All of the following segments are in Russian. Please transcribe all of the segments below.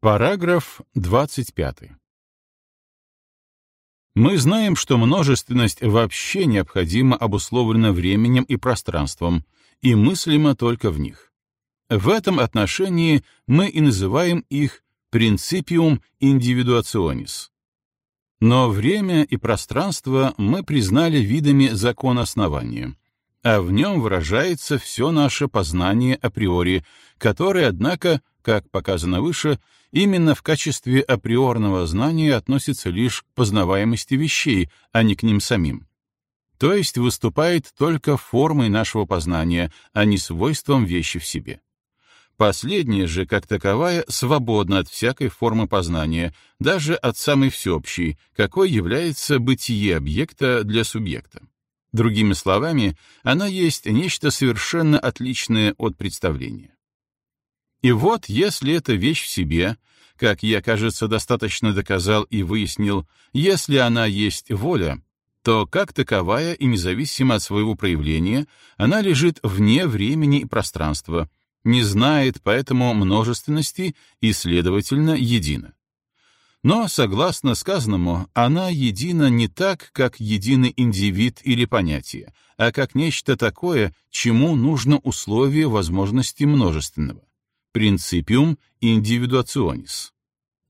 Параграф 25. Мы знаем, что множественность вообще необходимо обусловлена временем и пространством, и мыслима только в них. В этом отношении мы и называем их принципиум индивидуационис. Но время и пространство мы признали видами закона основания, а в нем выражается все наше познание априори, которое, однако, как показано выше, именно в качестве априорного знания относится лишь к познаваемости вещей, а не к ним самим. То есть выступает только формой нашего познания, а не свойством вещи в себе. Последняя же, как таковая, свободна от всякой формы познания, даже от самой всеобщей, какой является бытие объекта для субъекта. Другими словами, она есть нечто совершенно отличное от представления. И вот, если эта вещь в себе, как я, кажется, достаточно доказал и выяснил, если она есть воля, то как таковая и независимо от своего проявления, она лежит вне времени и пространства, не знает поэтому множественности и, следовательно, едина. Но, согласно сказанному, она едина не так, как единый индивид или понятие, а как нечто такое, чему нужно условие возможности множественного. Принципиум индивидуационис.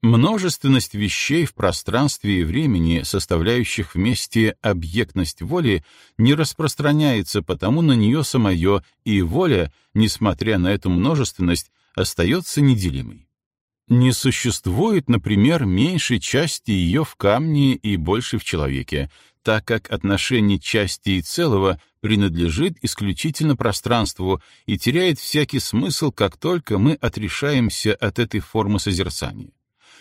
Множественность вещей в пространстве и времени, составляющих вместе объектность воли, не распространяется потому на нее самое, и воля, несмотря на эту множественность, остается неделимой. Не существует, например, меньшей части ее в камне и больше в человеке, так как отношение части и целого принадлежит исключительно пространству и теряет всякий смысл, как только мы отрешаемся от этой формы созерцания.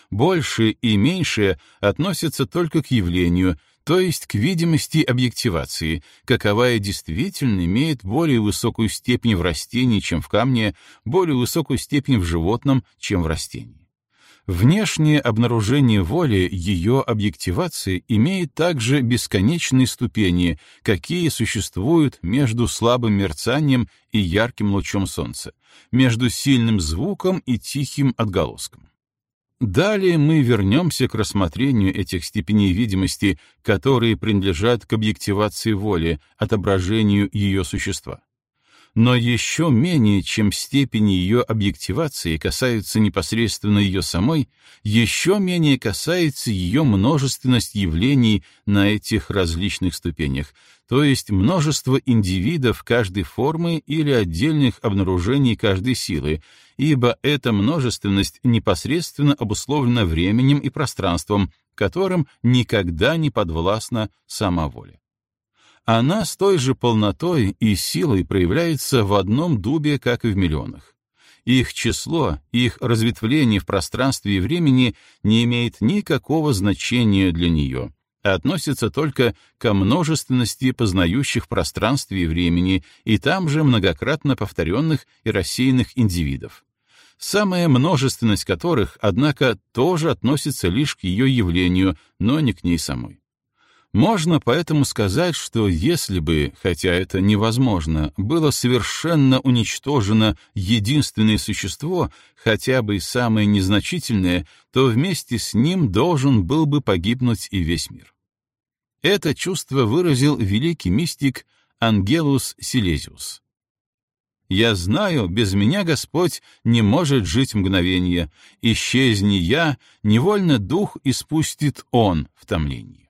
Большее и меньшее относятся только к явлению, то есть к видимости объективации, каковая действительно имеет более высокую степень в растении, чем в камне, более высокую степень в животном, чем в растении. Внешнее обнаружение воли, ее объективации, имеет также бесконечные ступени, какие существуют между слабым мерцанием и ярким лучом солнца, между сильным звуком и тихим отголоском. Далее мы вернемся к рассмотрению этих степеней видимости, которые принадлежат к объективации воли, отображению ее существа но еще менее, чем степени ее объективации касаются непосредственно ее самой, еще менее касается ее множественность явлений на этих различных ступенях, то есть множество индивидов каждой формы или отдельных обнаружений каждой силы, ибо эта множественность непосредственно обусловлена временем и пространством, которым никогда не подвластна сама воля. Она с той же полнотой и силой проявляется в одном дубе, как и в миллионах. Их число, их разветвление в пространстве и времени не имеет никакого значения для нее, а относится только ко множественности познающих в пространстве и времени и там же многократно повторенных и рассеянных индивидов самая множественность которых, однако, тоже относится лишь к ее явлению, но не к ней самой. Можно поэтому сказать, что если бы, хотя это невозможно, было совершенно уничтожено единственное существо, хотя бы и самое незначительное, то вместе с ним должен был бы погибнуть и весь мир. Это чувство выразил великий мистик Ангелус Силезиус. «Я знаю, без меня Господь не может жить мгновение. Исчезни я, невольно дух испустит Он в томлении».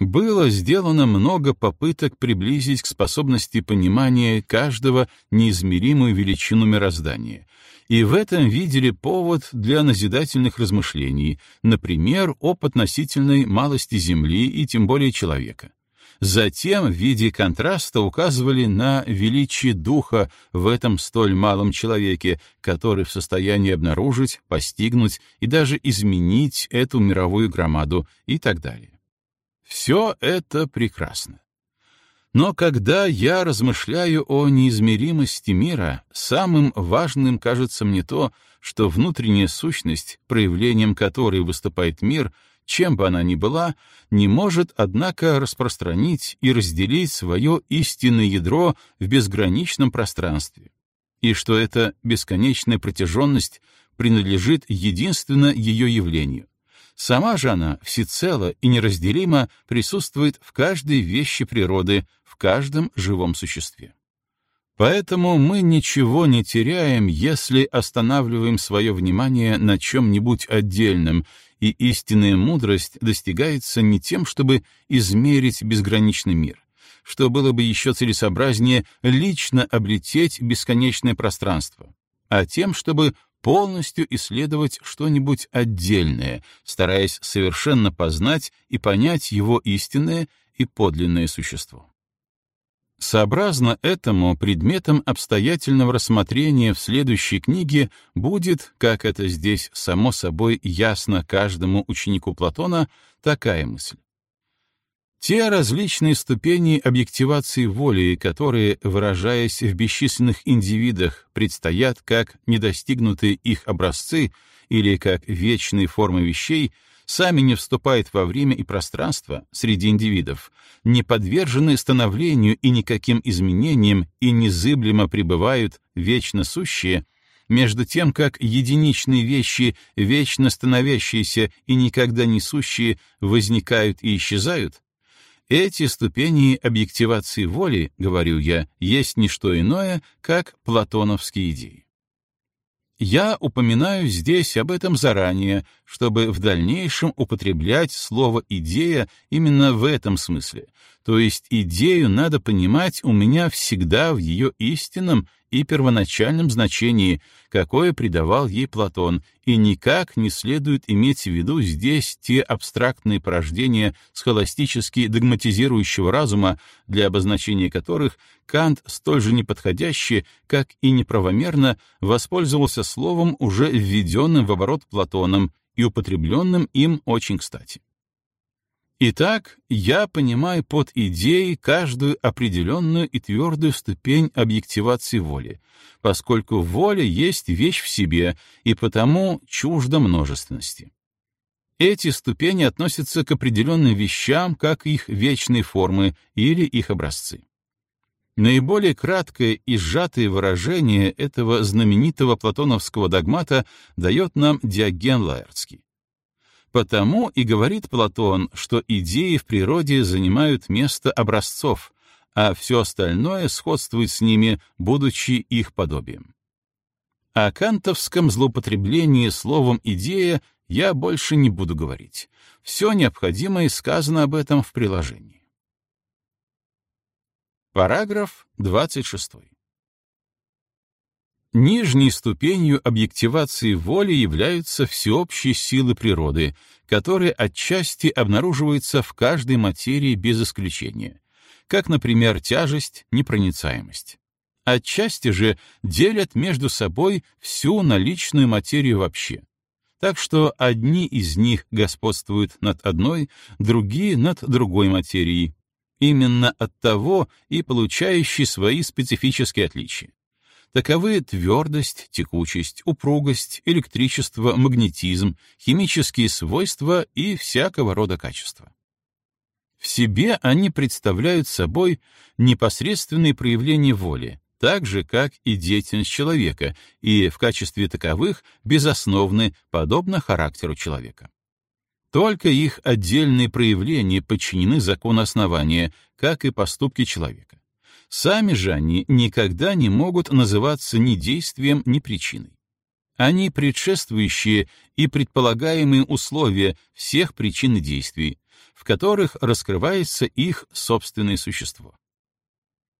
Было сделано много попыток приблизить к способности понимания каждого неизмеримую величину мироздания, и в этом видели повод для назидательных размышлений, например, об относительной малости Земли и тем более человека. Затем в виде контраста указывали на величие духа в этом столь малом человеке, который в состоянии обнаружить, постигнуть и даже изменить эту мировую громаду и так далее. Все это прекрасно. Но когда я размышляю о неизмеримости мира, самым важным кажется мне то, что внутренняя сущность, проявлением которой выступает мир, чем бы она ни была, не может, однако, распространить и разделить свое истинное ядро в безграничном пространстве, и что эта бесконечная протяженность принадлежит единственно ее явлению. Сама же она всецело и неразделимо присутствует в каждой вещи природы, в каждом живом существе. Поэтому мы ничего не теряем, если останавливаем свое внимание на чем-нибудь отдельном, и истинная мудрость достигается не тем, чтобы измерить безграничный мир, что было бы еще целесообразнее лично облететь бесконечное пространство, а тем, чтобы полностью исследовать что-нибудь отдельное, стараясь совершенно познать и понять его истинное и подлинное существо. Сообразно этому предметом обстоятельного рассмотрения в следующей книге будет, как это здесь само собой ясно каждому ученику Платона, такая мысль. Те различные ступени объективации воли, которые, выражаясь в бесчисленных индивидах, предстоят как недостигнутые их образцы или как вечные формы вещей — сами не вступают во время и пространство среди индивидов, не подвержены становлению и никаким изменениям и незыблемо пребывают вечно сущие, между тем как единичные вещи, вечно становящиеся и никогда не сущие, возникают и исчезают, эти ступени объективации воли, говорю я, есть не что иное, как платоновские идеи. Я упоминаю здесь об этом заранее, чтобы в дальнейшем употреблять слово «идея» именно в этом смысле, то есть идею надо понимать у меня всегда в ее истинном и первоначальном значении, какое придавал ей Платон, и никак не следует иметь в виду здесь те абстрактные порождения схоластически догматизирующего разума, для обозначения которых Кант столь же неподходяще, как и неправомерно воспользовался словом, уже введенным в оборот Платоном и употребленным им очень кстати. Итак, я понимаю под идеей каждую определенную и твердую ступень объективации воли, поскольку воля есть вещь в себе и потому чужда множественности. Эти ступени относятся к определенным вещам, как их вечные формы или их образцы. Наиболее краткое и сжатое выражение этого знаменитого платоновского догмата дает нам Диоген Лаэртский. Потому и говорит Платон, что идеи в природе занимают место образцов, а все остальное сходствует с ними, будучи их подобием. О кантовском злоупотреблении словом «идея» я больше не буду говорить. Все необходимое сказано об этом в приложении. Параграф 26. Нижней ступенью объективации воли являются всеобщие силы природы, которые отчасти обнаруживаются в каждой материи без исключения, как, например, тяжесть, непроницаемость. Отчасти же делят между собой всю наличную материю вообще. Так что одни из них господствуют над одной, другие — над другой материей, именно от того и получающие свои специфические отличия. Таковы твердость, текучесть, упругость, электричество, магнетизм, химические свойства и всякого рода качества. В себе они представляют собой непосредственные проявления воли, так же, как и деятельность человека, и в качестве таковых безосновны, подобно характеру человека. Только их отдельные проявления подчинены закону основания, как и поступки человека. Сами же они никогда не могут называться ни действием, ни причиной. Они предшествующие и предполагаемые условия всех причин действий, в которых раскрывается их собственное существо.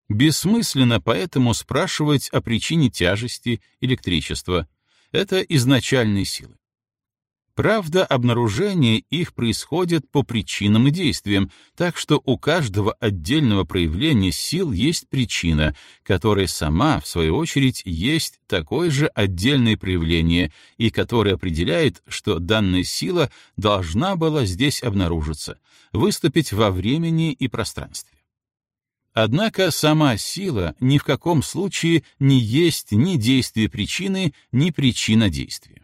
Бессмысленно поэтому спрашивать о причине тяжести электричества. Это изначальные силы. Правда, обнаружение их происходит по причинам и действиям, так что у каждого отдельного проявления сил есть причина, которая сама, в свою очередь, есть такое же отдельное проявление и которое определяет, что данная сила должна была здесь обнаружиться, выступить во времени и пространстве. Однако сама сила ни в каком случае не есть ни действие причины, ни причина действия.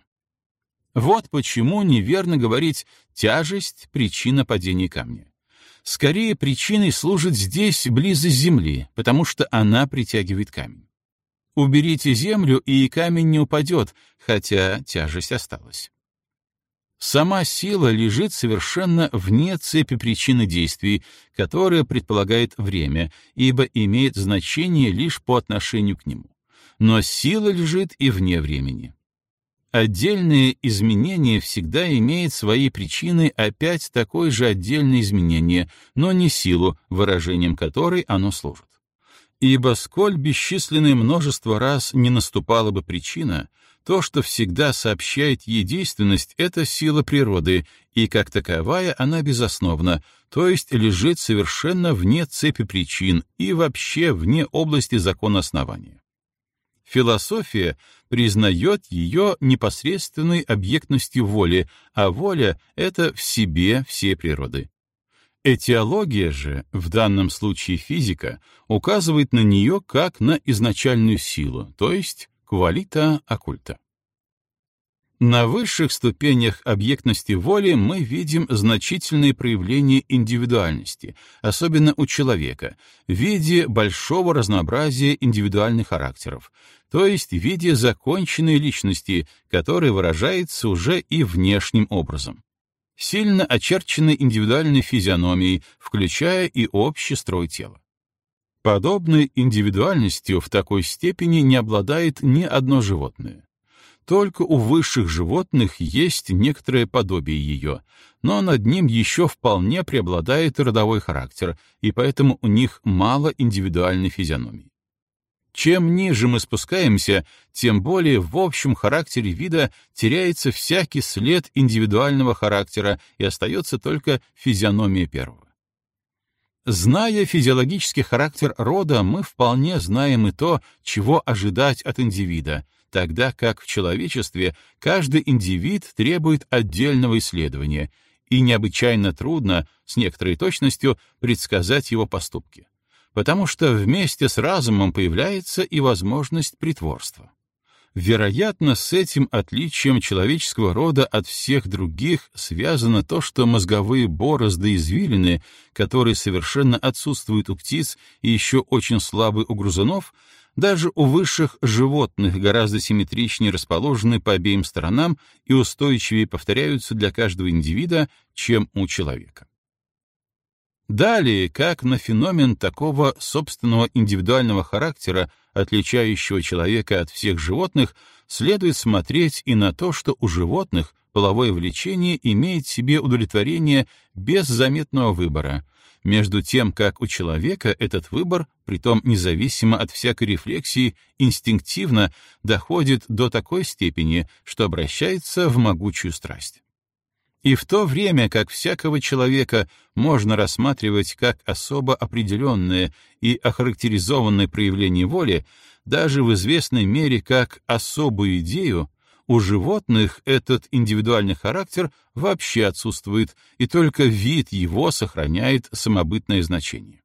Вот почему неверно говорить «тяжесть — причина падения камня». Скорее, причиной служит здесь близость Земли, потому что она притягивает камень. Уберите землю, и камень не упадет, хотя тяжесть осталась. Сама сила лежит совершенно вне цепи причины действий, которая предполагает время, ибо имеет значение лишь по отношению к нему. Но сила лежит и вне времени. Отдельное изменение всегда имеет свои причины опять такое же отдельное изменение, но не силу, выражением которой оно служит. Ибо сколь бесчисленное множество раз не наступала бы причина, то, что всегда сообщает ей это сила природы, и как таковая она безосновна, то есть лежит совершенно вне цепи причин и вообще вне области закона основания. Философия признает ее непосредственной объектностью воли, а воля — это в себе все природы. Этиология же, в данном случае физика, указывает на нее как на изначальную силу, то есть квалита оккульта. На высших ступенях объектности воли мы видим значительные проявления индивидуальности, особенно у человека, в виде большого разнообразия индивидуальных характеров, то есть в виде законченной личности, которая выражается уже и внешним образом сильно очерченной индивидуальной физиономией, включая и общий строй тела. Подобной индивидуальностью в такой степени не обладает ни одно животное. Только у высших животных есть некоторое подобие ее, но над ним еще вполне преобладает родовой характер, и поэтому у них мало индивидуальной физиономии. Чем ниже мы спускаемся, тем более в общем характере вида теряется всякий след индивидуального характера и остается только физиономия первого. Зная физиологический характер рода, мы вполне знаем и то, чего ожидать от индивида, тогда как в человечестве каждый индивид требует отдельного исследования, и необычайно трудно, с некоторой точностью, предсказать его поступки потому что вместе с разумом появляется и возможность притворства. Вероятно, с этим отличием человеческого рода от всех других связано то, что мозговые борозды извилины, которые совершенно отсутствуют у птиц и еще очень слабы у грызунов, даже у высших животных гораздо симметричнее расположены по обеим сторонам и устойчивее повторяются для каждого индивида, чем у человека. Далее, как на феномен такого собственного индивидуального характера, отличающего человека от всех животных, следует смотреть и на то, что у животных половое влечение имеет себе удовлетворение без заметного выбора, между тем, как у человека этот выбор, притом независимо от всякой рефлексии, инстинктивно доходит до такой степени, что обращается в могучую страсть. И в то время как всякого человека можно рассматривать как особо определенное и охарактеризованное проявление воли, даже в известной мере как особую идею, у животных этот индивидуальный характер вообще отсутствует, и только вид его сохраняет самобытное значение.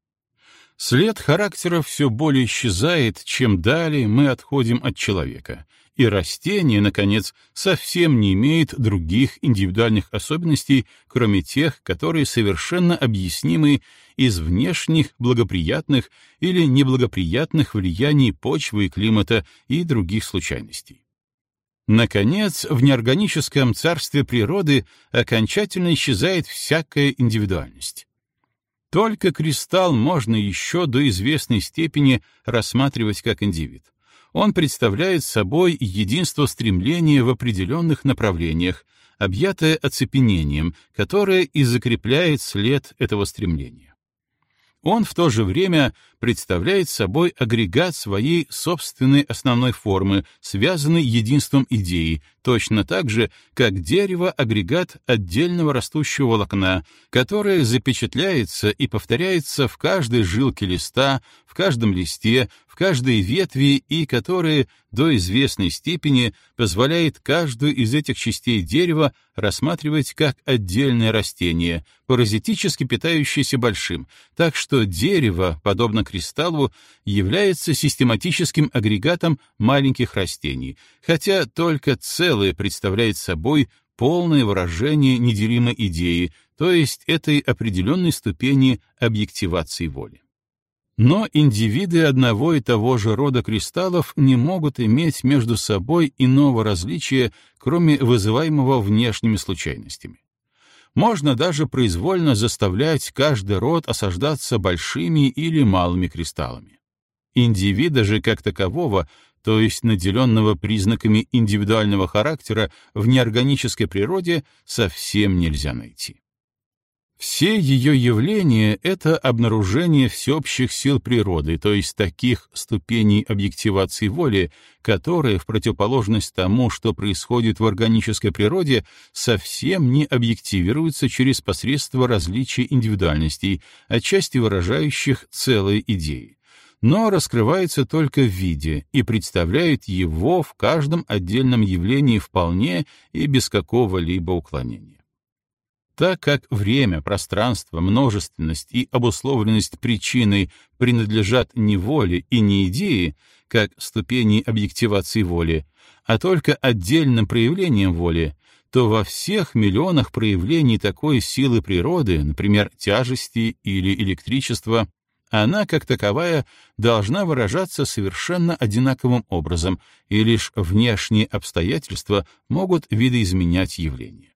След характера все более исчезает, чем далее мы отходим от человека, и растение, наконец, совсем не имеет других индивидуальных особенностей, кроме тех, которые совершенно объяснимы из внешних благоприятных или неблагоприятных влияний почвы и климата и других случайностей. Наконец, в неорганическом царстве природы окончательно исчезает всякая индивидуальность. Только кристалл можно еще до известной степени рассматривать как индивид. Он представляет собой единство стремления в определенных направлениях, объятое оцепенением, которое и закрепляет след этого стремления. Он в то же время представляет собой агрегат своей собственной основной формы, связанный единством идеи, точно так же, как дерево — агрегат отдельного растущего волокна, которое запечатляется и повторяется в каждой жилке листа, в каждом листе, в каждой ветви и которое до известной степени позволяет каждую из этих частей дерева рассматривать как отдельное растение, паразитически питающееся большим, так что дерево, подобно кристаллу, является систематическим агрегатом маленьких растений, хотя только целое представляет собой полное выражение неделимой идеи, то есть этой определенной ступени объективации воли. Но индивиды одного и того же рода кристаллов не могут иметь между собой иного различия, кроме вызываемого внешними случайностями. Можно даже произвольно заставлять каждый род осаждаться большими или малыми кристаллами. Индивида же как такового, то есть наделенного признаками индивидуального характера в неорганической природе, совсем нельзя найти. Все ее явления — это обнаружение всеобщих сил природы, то есть таких ступеней объективации воли, которые, в противоположность тому, что происходит в органической природе, совсем не объективируются через посредство различия индивидуальностей, отчасти выражающих целые идеи но раскрывается только в виде и представляет его в каждом отдельном явлении вполне и без какого-либо уклонения. Так как время, пространство, множественность и обусловленность причины принадлежат не воле и не идее, как ступени объективации воли, а только отдельным проявлением воли, то во всех миллионах проявлений такой силы природы, например, тяжести или электричества, она, как таковая, должна выражаться совершенно одинаковым образом, и лишь внешние обстоятельства могут видоизменять явление.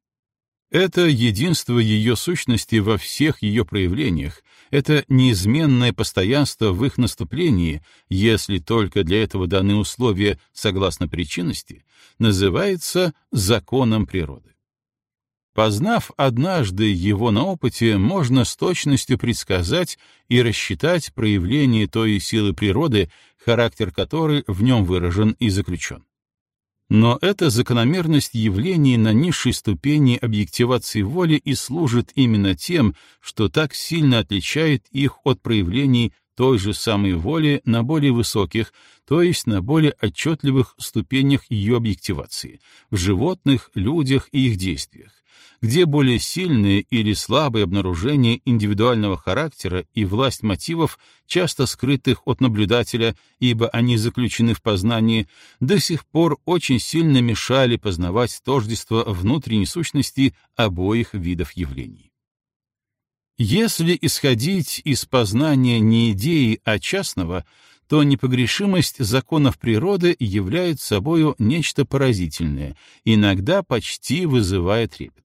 Это единство ее сущности во всех ее проявлениях, это неизменное постоянство в их наступлении, если только для этого даны условия согласно причинности, называется законом природы. Познав однажды его на опыте, можно с точностью предсказать и рассчитать проявление той силы природы, характер которой в нем выражен и заключен. Но эта закономерность явлений на низшей ступени объективации воли и служит именно тем, что так сильно отличает их от проявлений той же самой воли на более высоких, то есть на более отчетливых ступенях ее объективации, в животных, людях и их действиях, где более сильные или слабые обнаружения индивидуального характера и власть мотивов, часто скрытых от наблюдателя, ибо они заключены в познании, до сих пор очень сильно мешали познавать тождество внутренней сущности обоих видов явлений. Если исходить из познания не идеи, а частного, то непогрешимость законов природы является собою нечто поразительное, иногда почти вызывает трепет.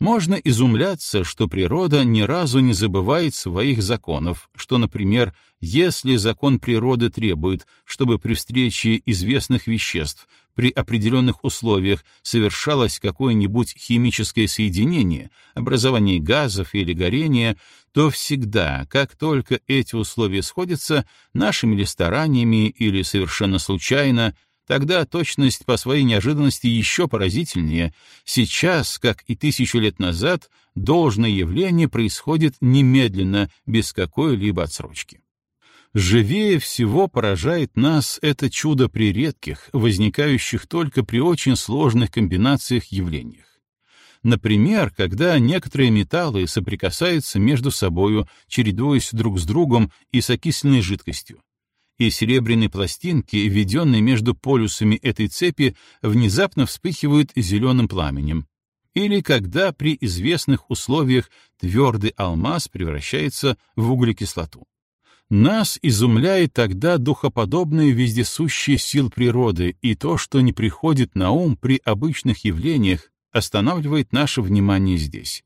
Можно изумляться, что природа ни разу не забывает своих законов, что, например, если закон природы требует, чтобы при встрече известных веществ при определенных условиях совершалось какое-нибудь химическое соединение, образование газов или горение, то всегда, как только эти условия сходятся, нашими ли стараниями или совершенно случайно, Тогда точность по своей неожиданности еще поразительнее. Сейчас, как и тысячу лет назад, должное явление происходит немедленно, без какой-либо отсрочки. Живее всего поражает нас это чудо при редких, возникающих только при очень сложных комбинациях явлениях. Например, когда некоторые металлы соприкасаются между собою, чередуясь друг с другом и с окисленной жидкостью, и серебряные пластинки, введенные между полюсами этой цепи, внезапно вспыхивают зеленым пламенем, или когда при известных условиях твердый алмаз превращается в углекислоту. Нас изумляет тогда духоподобная вездесущая сил природы, и то, что не приходит на ум при обычных явлениях, останавливает наше внимание здесь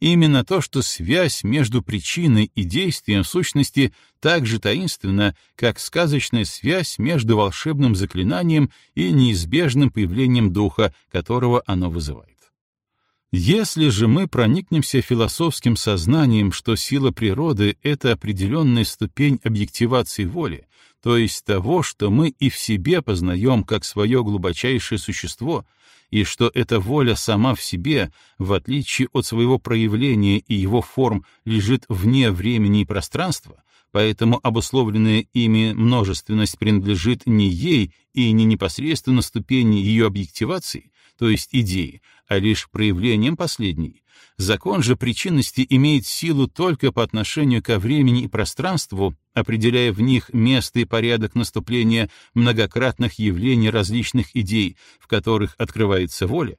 именно то, что связь между причиной и действием сущности так же таинственна, как сказочная связь между волшебным заклинанием и неизбежным появлением духа, которого оно вызывает. Если же мы проникнемся философским сознанием, что сила природы — это определенная ступень объективации воли, то есть того, что мы и в себе познаем как свое глубочайшее существо, и что эта воля сама в себе, в отличие от своего проявления и его форм, лежит вне времени и пространства, поэтому обусловленная ими множественность принадлежит не ей и не непосредственно ступени ее объективации, то есть идеи, а лишь проявлением последней. Закон же причинности имеет силу только по отношению ко времени и пространству, определяя в них место и порядок наступления многократных явлений различных идей, в которых открывается воля.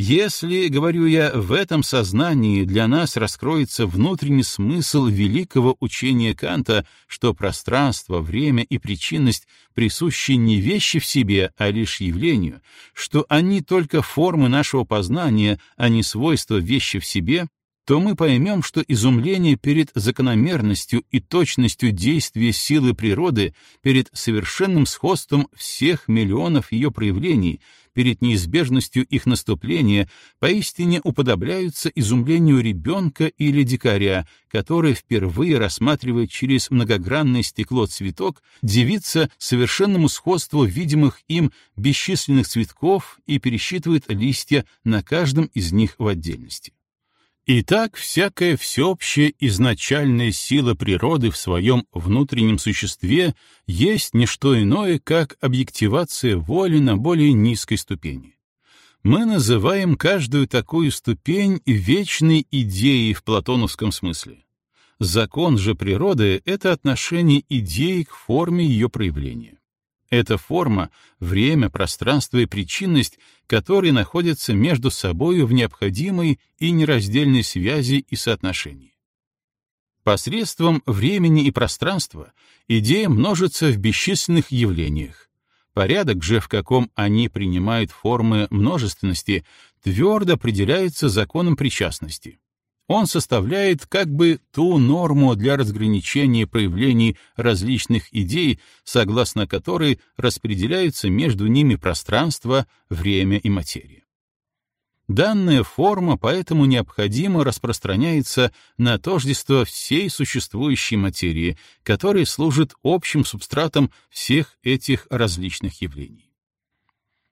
Если, говорю я, в этом сознании для нас раскроется внутренний смысл великого учения Канта, что пространство, время и причинность присущи не вещи в себе, а лишь явлению, что они только формы нашего познания, а не свойства вещи в себе, то мы поймем, что изумление перед закономерностью и точностью действия силы природы, перед совершенным сходством всех миллионов ее проявлений, перед неизбежностью их наступления, поистине уподобляются изумлению ребенка или дикаря, который, впервые рассматривает через многогранное стекло цветок, дивится совершенному сходству видимых им бесчисленных цветков и пересчитывает листья на каждом из них в отдельности. Итак, всякая всеобщая изначальная сила природы в своем внутреннем существе есть не что иное, как объективация воли на более низкой ступени. Мы называем каждую такую ступень вечной идеей в платоновском смысле. Закон же природы — это отношение идеи к форме ее проявления. Это форма, время, пространство и причинность, которые находятся между собою в необходимой и нераздельной связи и соотношении. Посредством времени и пространства идея множится в бесчисленных явлениях. Порядок же, в каком они принимают формы множественности, твердо определяется законом причастности. Он составляет как бы ту норму для разграничения проявлений различных идей, согласно которой распределяются между ними пространство, время и материя. Данная форма поэтому необходимо распространяется на тождество всей существующей материи, которая служит общим субстратом всех этих различных явлений.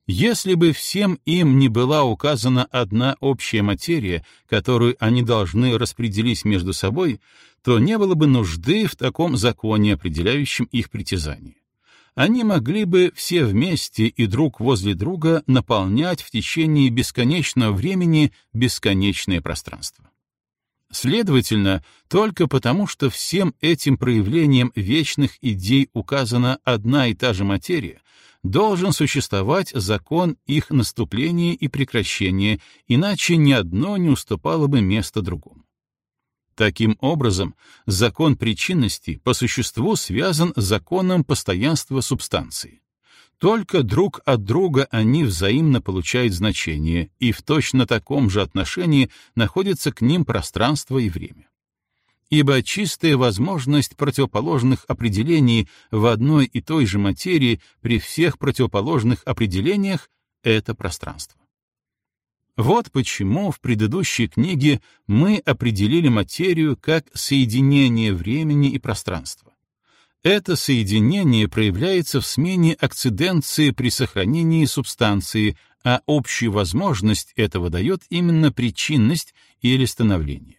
Если бы всем им не была указана одна общая материя, которую они должны распределить между собой, то не было бы нужды в таком законе, определяющем их притязание. Они могли бы все вместе и друг возле друга наполнять в течение бесконечного времени бесконечное пространство. Следовательно, только потому, что всем этим проявлениям вечных идей указана одна и та же материя, должен существовать закон их наступления и прекращения, иначе ни одно не уступало бы место другому. Таким образом, закон причинности по существу связан с законом постоянства субстанции. Только друг от друга они взаимно получают значение, и в точно таком же отношении находится к ним пространство и время ибо чистая возможность противоположных определений в одной и той же материи при всех противоположных определениях — это пространство. Вот почему в предыдущей книге мы определили материю как соединение времени и пространства. Это соединение проявляется в смене акциденции при сохранении субстанции, а общую возможность этого дает именно причинность или становление.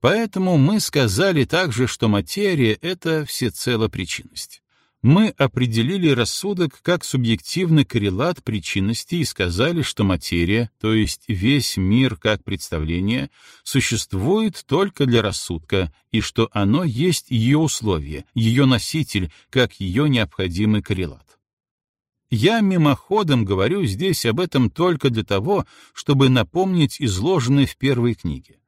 Поэтому мы сказали также, что материя — это всецело причинность. Мы определили рассудок как субъективный коррелат причинности и сказали, что материя, то есть весь мир как представление, существует только для рассудка, и что оно есть ее условие, ее носитель, как ее необходимый коррелат. Я мимоходом говорю здесь об этом только для того, чтобы напомнить изложенное в первой книге.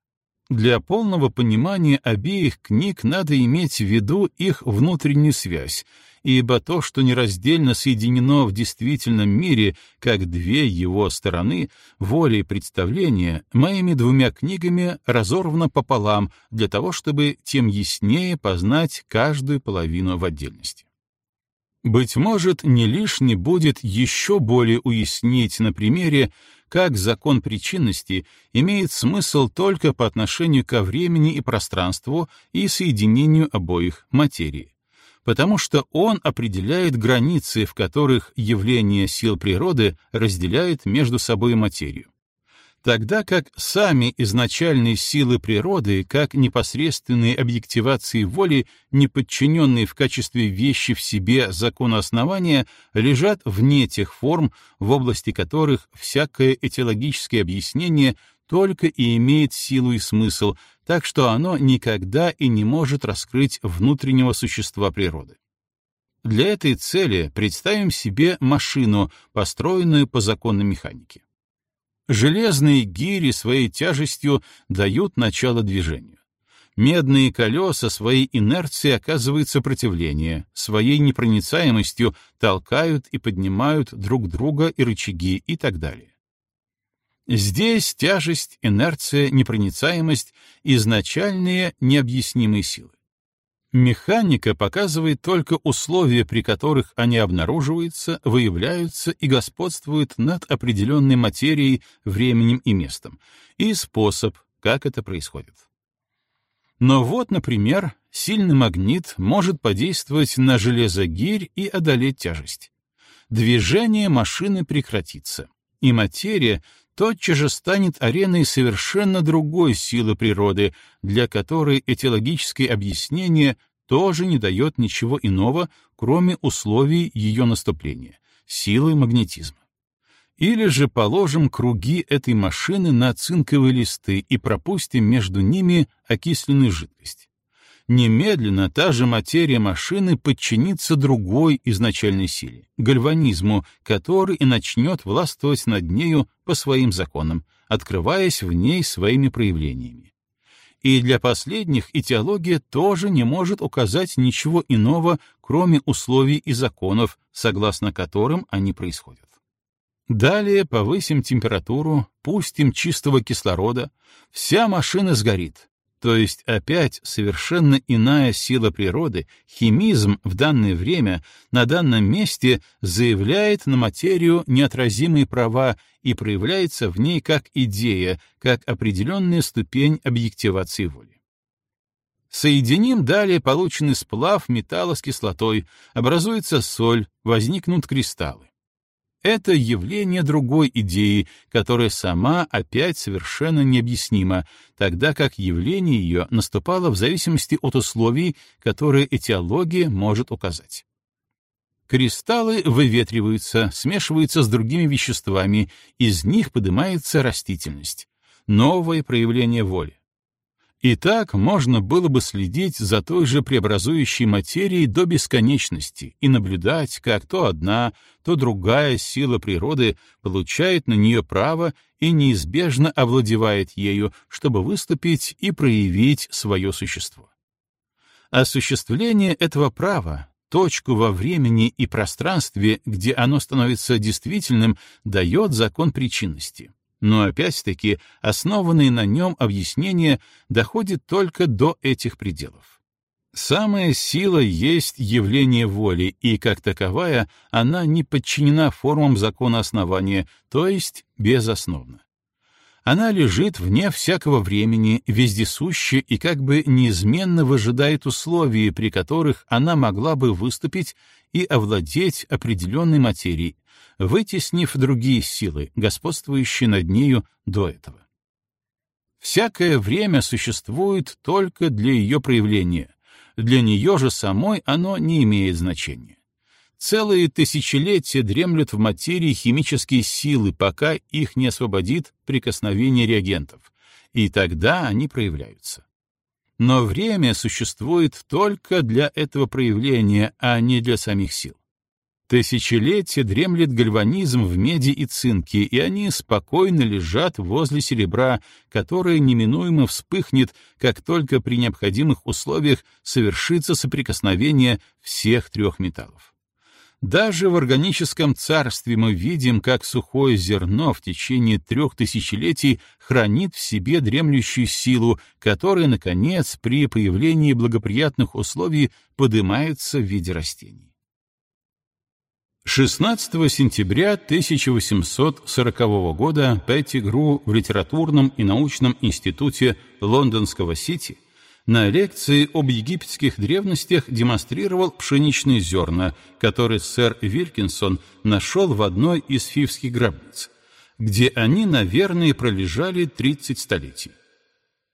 Для полного понимания обеих книг надо иметь в виду их внутреннюю связь, ибо то, что нераздельно соединено в действительном мире, как две его стороны, воля и представление, моими двумя книгами разорвано пополам для того, чтобы тем яснее познать каждую половину в отдельности. Быть может, не лишне будет еще более уяснить на примере, как закон причинности имеет смысл только по отношению ко времени и пространству и соединению обоих материи, потому что он определяет границы, в которых явление сил природы разделяет между собой материю тогда как сами изначальные силы природы, как непосредственные объективации воли, не подчиненные в качестве вещи в себе закону основания, лежат вне тех форм, в области которых всякое этиологическое объяснение только и имеет силу и смысл, так что оно никогда и не может раскрыть внутреннего существа природы. Для этой цели представим себе машину, построенную по законам механики. Железные гири своей тяжестью дают начало движению. Медные колеса своей инерцией оказывают сопротивление, своей непроницаемостью толкают и поднимают друг друга и рычаги и так далее. Здесь тяжесть, инерция, непроницаемость — изначальные необъяснимые силы. Механика показывает только условия, при которых они обнаруживаются, выявляются и господствуют над определенной материей, временем и местом, и способ, как это происходит. Но вот, например, сильный магнит может подействовать на железогирь и одолеть тяжесть. Движение машины прекратится, и материя тотчас же станет ареной совершенно другой силы природы, для которой этиологическое объяснение тоже не дает ничего иного, кроме условий ее наступления — силы магнетизма. Или же положим круги этой машины на цинковые листы и пропустим между ними окисленную жидкость. Немедленно та же материя машины подчинится другой изначальной силе — гальванизму, который и начнет властвовать над нею по своим законам, открываясь в ней своими проявлениями. И для последних этиология тоже не может указать ничего иного, кроме условий и законов, согласно которым они происходят. Далее повысим температуру, пустим чистого кислорода, вся машина сгорит, то есть опять совершенно иная сила природы, химизм в данное время, на данном месте заявляет на материю неотразимые права и проявляется в ней как идея, как определенная ступень объективации воли. Соединим далее полученный сплав металла с кислотой, образуется соль, возникнут кристаллы. Это явление другой идеи, которая сама опять совершенно необъяснима, тогда как явление ее наступало в зависимости от условий, которые этиология может указать. Кристаллы выветриваются, смешиваются с другими веществами, из них поднимается растительность, новое проявление воли. И так можно было бы следить за той же преобразующей материей до бесконечности и наблюдать, как то одна, то другая сила природы получает на нее право и неизбежно овладевает ею, чтобы выступить и проявить свое существо. Осуществление этого права, точку во времени и пространстве, где оно становится действительным, дает закон причинности но опять-таки основанные на нем объяснения доходят только до этих пределов. Самая сила есть явление воли, и как таковая она не подчинена формам закона основания, то есть безосновна. Она лежит вне всякого времени, вездесуща и как бы неизменно выжидает условий, при которых она могла бы выступить и овладеть определенной материей, вытеснив другие силы, господствующие над нею до этого. Всякое время существует только для ее проявления, для нее же самой оно не имеет значения. Целые тысячелетия дремлют в материи химические силы, пока их не освободит прикосновение реагентов, и тогда они проявляются. Но время существует только для этого проявления, а не для самих сил. Тысячелетия дремлет гальванизм в меди и цинке, и они спокойно лежат возле серебра, которое неминуемо вспыхнет, как только при необходимых условиях совершится соприкосновение всех трех металлов. Даже в органическом царстве мы видим, как сухое зерно в течение трех тысячелетий хранит в себе дремлющую силу, которая, наконец, при появлении благоприятных условий поднимается в виде растений. 16 сентября 1840 года Петтигру в Литературном и научном институте Лондонского Сити на лекции об египетских древностях демонстрировал пшеничные зерна, которые сэр Вилькинсон нашел в одной из фивских гробниц, где они, наверное, пролежали 30 столетий.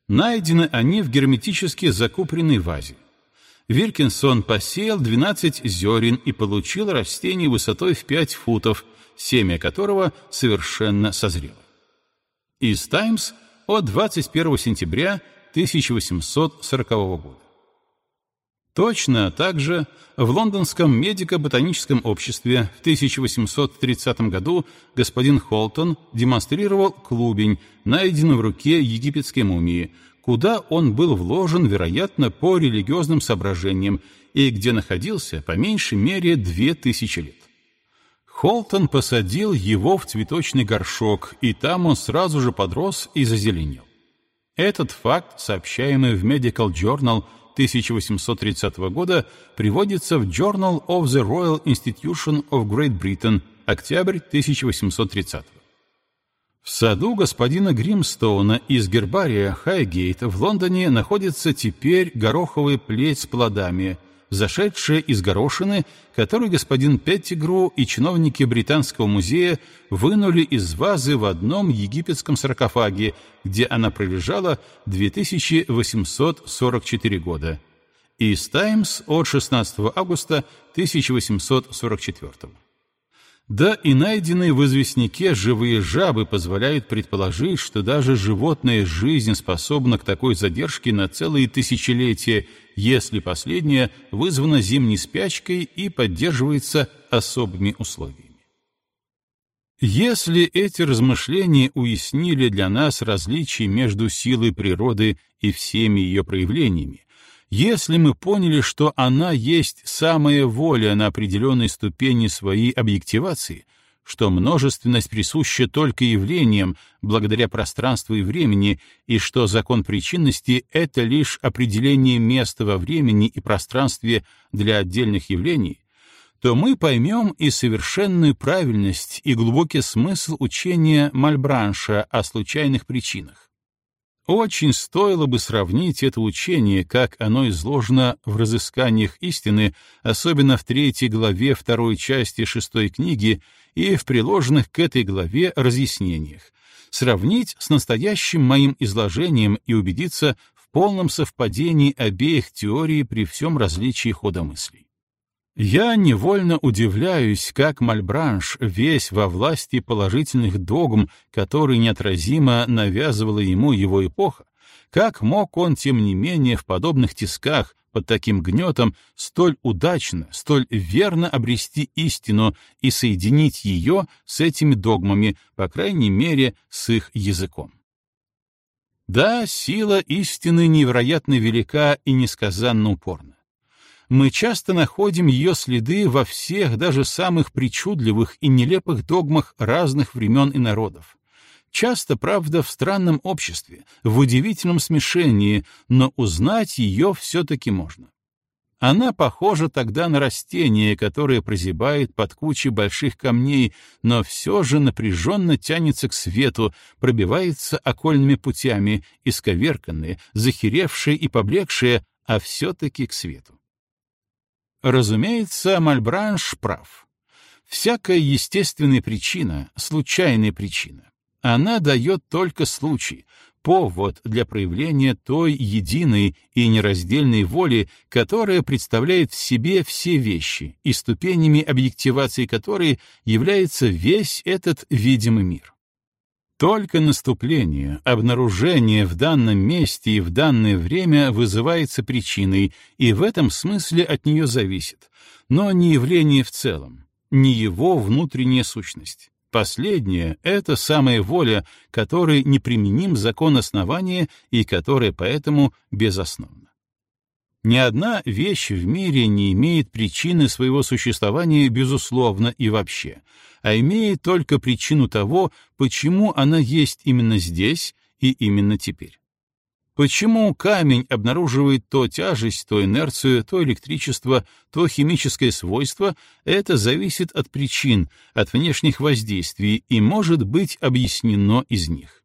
Найдены они в герметически закупоренной вазе. Вилькинсон посеял 12 зерен и получил растение высотой в 5 футов, семя которого совершенно созрело. Из «Таймс» от 21 сентября 1840 года. Точно так же в лондонском медико-ботаническом обществе в 1830 году господин Холтон демонстрировал клубень, найденный в руке египетской мумии, куда он был вложен, вероятно, по религиозным соображениям и где находился по меньшей мере две тысячи лет. Холтон посадил его в цветочный горшок, и там он сразу же подрос и зазеленел. Этот факт, сообщаемый в Medical Journal 1830 года, приводится в Journal of the Royal Institution of Great Britain, октябрь 1830 в саду господина Гримстоуна из гербария Хайгейт в Лондоне находится теперь гороховая плеть с плодами, зашедшая из горошины, которую господин Петтигру и чиновники Британского музея вынули из вазы в одном египетском саркофаге, где она пролежала 2844 года. Из «Таймс» от 16 августа 1844 да и найденные в известняке живые жабы позволяют предположить, что даже животная жизнь способна к такой задержке на целые тысячелетия, если последняя вызвана зимней спячкой и поддерживается особыми условиями. Если эти размышления уяснили для нас различие между силой природы и всеми ее проявлениями, если мы поняли, что она есть самая воля на определенной ступени своей объективации, что множественность присуща только явлениям, благодаря пространству и времени, и что закон причинности — это лишь определение места во времени и пространстве для отдельных явлений, то мы поймем и совершенную правильность и глубокий смысл учения Мальбранша о случайных причинах, очень стоило бы сравнить это учение, как оно изложено в разысканиях истины, особенно в третьей главе второй части шестой книги и в приложенных к этой главе разъяснениях, сравнить с настоящим моим изложением и убедиться в полном совпадении обеих теорий при всем различии хода мыслей. Я невольно удивляюсь, как Мальбранш весь во власти положительных догм, которые неотразимо навязывала ему его эпоха, как мог он, тем не менее, в подобных тисках, под таким гнетом, столь удачно, столь верно обрести истину и соединить ее с этими догмами, по крайней мере, с их языком. Да, сила истины невероятно велика и несказанно упорна мы часто находим ее следы во всех, даже самых причудливых и нелепых догмах разных времен и народов. Часто, правда, в странном обществе, в удивительном смешении, но узнать ее все-таки можно. Она похожа тогда на растение, которое прозябает под кучей больших камней, но все же напряженно тянется к свету, пробивается окольными путями, исковерканные, захеревшие и поблекшие, а все-таки к свету. Разумеется, Мальбранш прав. Всякая естественная причина — случайная причина. Она дает только случай, повод для проявления той единой и нераздельной воли, которая представляет в себе все вещи и ступенями объективации которой является весь этот видимый мир. Только наступление, обнаружение в данном месте и в данное время вызывается причиной, и в этом смысле от нее зависит, но не явление в целом, не его внутренняя сущность. Последнее — это самая воля, которой неприменим закон основания и которая поэтому безосновна. Ни одна вещь в мире не имеет причины своего существования безусловно и вообще, а имеет только причину того, почему она есть именно здесь и именно теперь. Почему камень обнаруживает то тяжесть, то инерцию, то электричество, то химическое свойство, это зависит от причин, от внешних воздействий и может быть объяснено из них.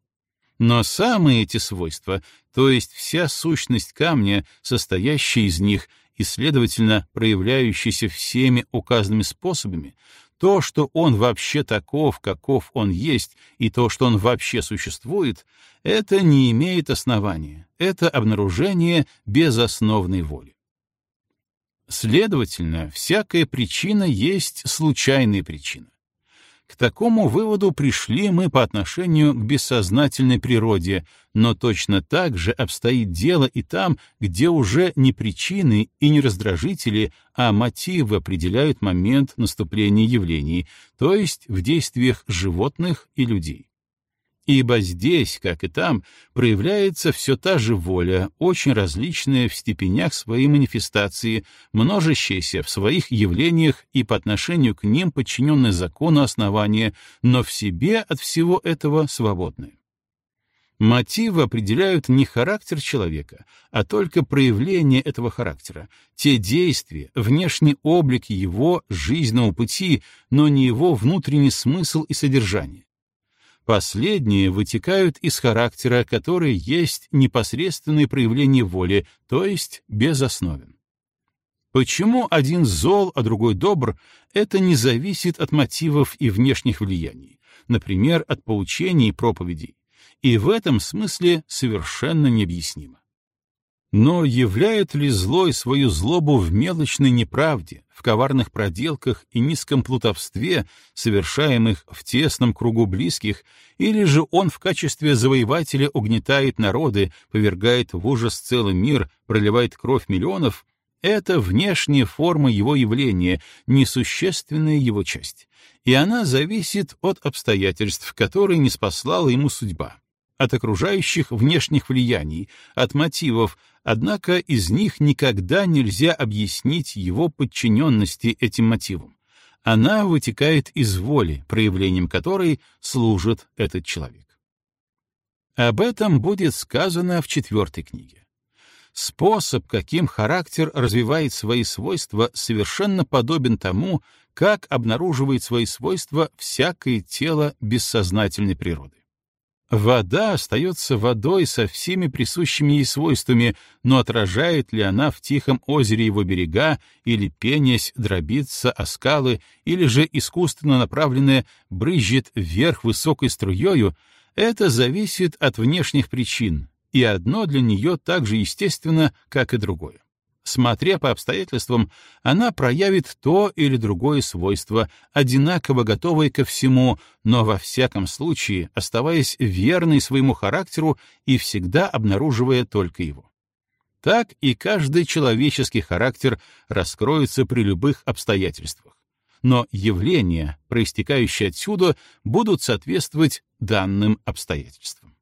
Но самые эти свойства, то есть вся сущность камня, состоящая из них и, следовательно, проявляющаяся всеми указанными способами, то, что он вообще таков, каков он есть, и то, что он вообще существует, это не имеет основания, это обнаружение безосновной воли. Следовательно, всякая причина есть случайная причина. К такому выводу пришли мы по отношению к бессознательной природе, но точно так же обстоит дело и там, где уже не причины и не раздражители, а мотивы определяют момент наступления явлений, то есть в действиях животных и людей. Ибо здесь, как и там, проявляется все та же воля, очень различная в степенях своей манифестации, множащаяся в своих явлениях и по отношению к ним подчиненная закону основания, но в себе от всего этого свободная. Мотивы определяют не характер человека, а только проявление этого характера, те действия, внешний облик его жизненного пути, но не его внутренний смысл и содержание. Последние вытекают из характера, который есть непосредственное проявление воли, то есть безосновен. Почему один зол, а другой добр, это не зависит от мотивов и внешних влияний, например, от поучений и проповедей, и в этом смысле совершенно необъяснимо. Но являет ли злой свою злобу в мелочной неправде, в коварных проделках и низком плутовстве, совершаемых в тесном кругу близких, или же он в качестве завоевателя угнетает народы, повергает в ужас целый мир, проливает кровь миллионов, это внешняя форма его явления, несущественная его часть, и она зависит от обстоятельств, которые не спаслала ему судьба от окружающих внешних влияний, от мотивов, Однако из них никогда нельзя объяснить его подчиненности этим мотивам. Она вытекает из воли, проявлением которой служит этот человек. Об этом будет сказано в четвертой книге. Способ, каким характер развивает свои свойства, совершенно подобен тому, как обнаруживает свои свойства всякое тело бессознательной природы. Вода остается водой со всеми присущими ей свойствами, но отражает ли она в тихом озере его берега, или пенясь дробится о скалы, или же искусственно направленная брызжет вверх высокой струею, это зависит от внешних причин, и одно для нее так же естественно, как и другое. Смотря по обстоятельствам, она проявит то или другое свойство, одинаково готовое ко всему, но во всяком случае оставаясь верной своему характеру и всегда обнаруживая только его. Так и каждый человеческий характер раскроется при любых обстоятельствах. Но явления, проистекающие отсюда, будут соответствовать данным обстоятельствам.